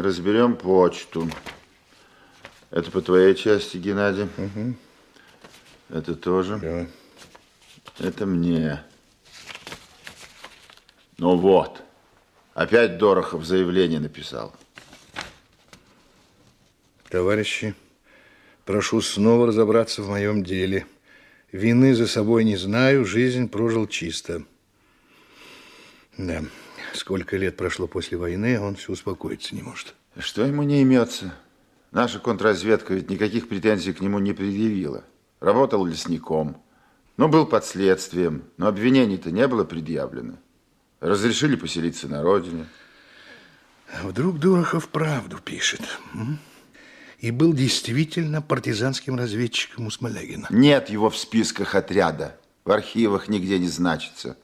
Разберем почту. Это по твоей части, Геннадий. Угу. Это тоже. Да. Это мне. Ну вот. Опять Дорохов заявление написал. Товарищи, прошу снова разобраться в моем деле. Вины за собой не знаю, жизнь прожил чисто. Да, сколько лет прошло после войны, а он все успокоиться не может. Что ему не имется? Наша контрразведка ведь никаких претензий к нему не предъявила. Работал лесником. Ну, был под следствием, но обвинений-то не было предъявлено. Разрешили поселиться на родине. А вдруг Дорохов правду пишет? И был действительно партизанским разведчиком у Смолягина? Нет его в списках отряда. В архивах нигде не значится.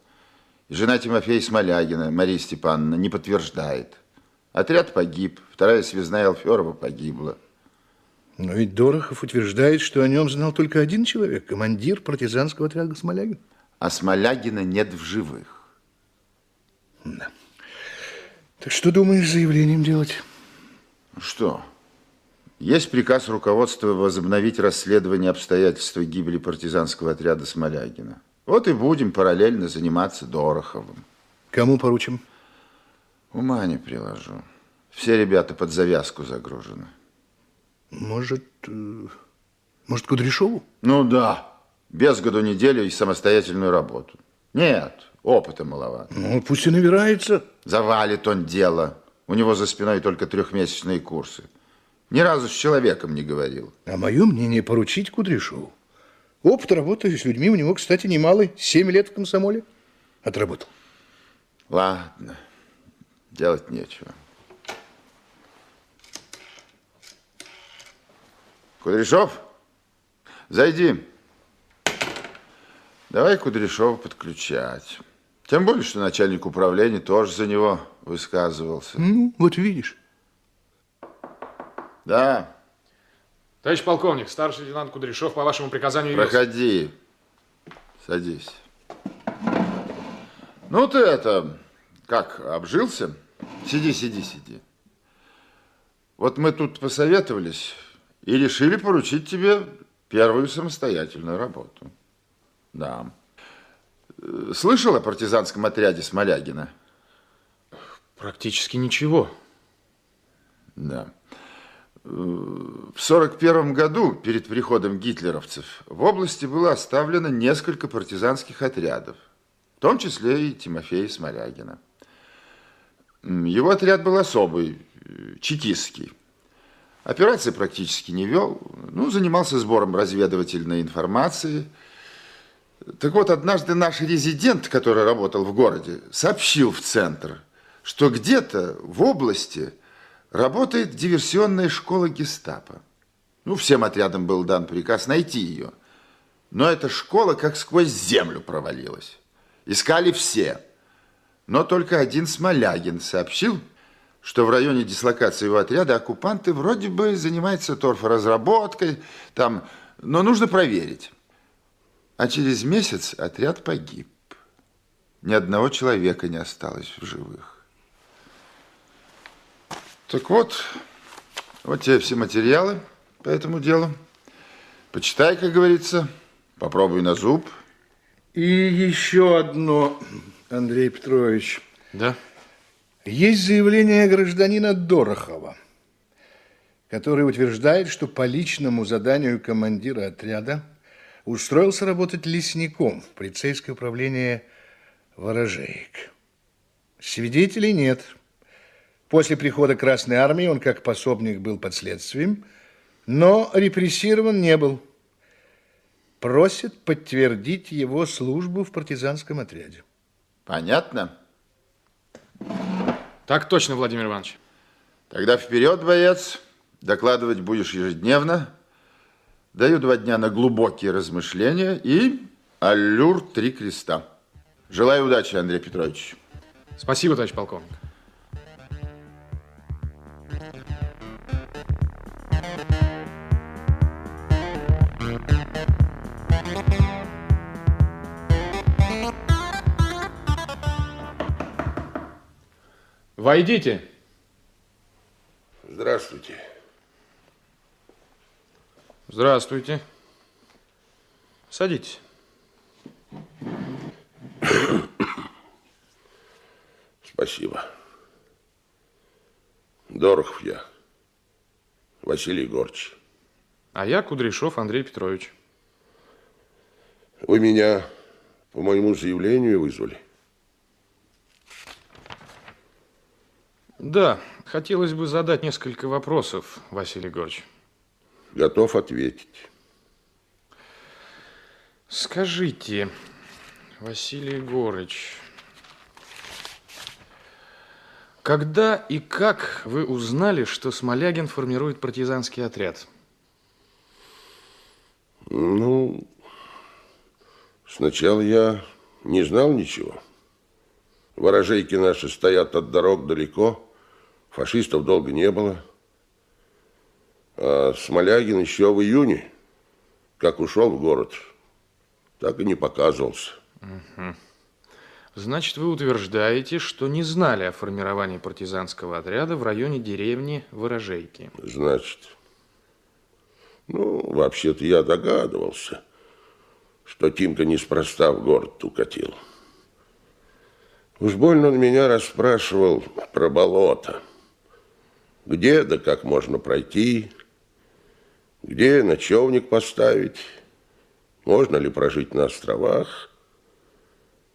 Жена Тимофея Смолягина, Мария Степановна, не подтверждает. Отряд погиб, вторая связная Алферова погибла. Но ведь Дорохов утверждает, что о нем знал только один человек, командир партизанского отряда Смолягин. А Смолягина нет в живых. Да. Так что думаешь заявлением делать? Что? Есть приказ руководства возобновить расследование обстоятельств гибели партизанского отряда Смолягина. Вот и будем параллельно заниматься Дороховым. Кому поручим? Ума не приложу. Все ребята под завязку загружены. Может, э, может, Кудряшову? Ну да, без году неделю и самостоятельную работу. Нет, опыта маловато. Ну, пусть и набирается. Завалит он дело. У него за спиной только трехмесячные курсы. Ни разу с человеком не говорил. А мое мнение поручить Кудряшову. Опыт работы с людьми у него, кстати, немалый. Семь лет в комсомоле отработал. Ладно, делать нечего. Кудряшов, зайди. Давай Кудряшова подключать. Тем более, что начальник управления тоже за него высказывался. Ну, вот видишь. Да. Товарищ полковник, старший лейтенант Кудряшов по вашему приказанию Проходи. Садись. Ну ты это, как, обжился? Сиди, сиди, сиди. Вот мы тут посоветовались и решили поручить тебе первую самостоятельную работу. Да. Слышал о партизанском отряде Смолягина? Практически ничего. Да. В 1941 году, перед приходом гитлеровцев, в области было оставлено несколько партизанских отрядов, в том числе и Тимофея Смолягина. Его отряд был особый, чекистский. Операции практически не вел, ну, занимался сбором разведывательной информации. Так вот, однажды наш резидент, который работал в городе, сообщил в центр, что где-то в области работает диверсионная школа гестапо. Ну, всем отрядам был дан приказ найти ее. Но эта школа как сквозь землю провалилась. Искали все. Но только один Смолягин сообщил, что в районе дислокации его отряда оккупанты вроде бы занимаются торфоразработкой, там, но нужно проверить. А через месяц отряд погиб. Ни одного человека не осталось в живых. Так вот, вот тебе все материалы по этому делу. Почитай, как говорится, попробуй на зуб. И еще одно, Андрей Петрович. Да? Есть заявление гражданина Дорохова, который утверждает, что по личному заданию командира отряда устроился работать лесником в полицейское управление ворожеек. Свидетелей нет. Нет. После прихода Красной Армии он как пособник был под следствием, но репрессирован не был. Просит подтвердить его службу в партизанском отряде. Понятно? Так точно, Владимир Иванович. Тогда вперед, боец. Докладывать будешь ежедневно. Даю два дня на глубокие размышления и аллюр три креста. Желаю удачи, Андрей Петрович. Спасибо, товарищ полковник. Войдите. Здравствуйте. Здравствуйте. Садитесь. Спасибо. Дорохов я. Василий Егорович. А я Кудряшов Андрей Петрович. Вы меня по моему заявлению вызвали? Да, хотелось бы задать несколько вопросов, Василий Егорович. Готов ответить. Скажите, Василий Егорович, когда и как вы узнали, что Смолягин формирует партизанский отряд? Ну, сначала я не знал ничего. Ворожейки наши стоят от дорог далеко, фашистов долго не было. А Смолягин еще в июне, как ушел в город, так и не показывался. Угу. Значит, вы утверждаете, что не знали о формировании партизанского отряда в районе деревни Ворожейки. Значит, ну, вообще-то я догадывался, что Тимка неспроста в город укатил. Уж больно он меня расспрашивал про болото. Где да как можно пройти, где ночевник поставить, можно ли прожить на островах –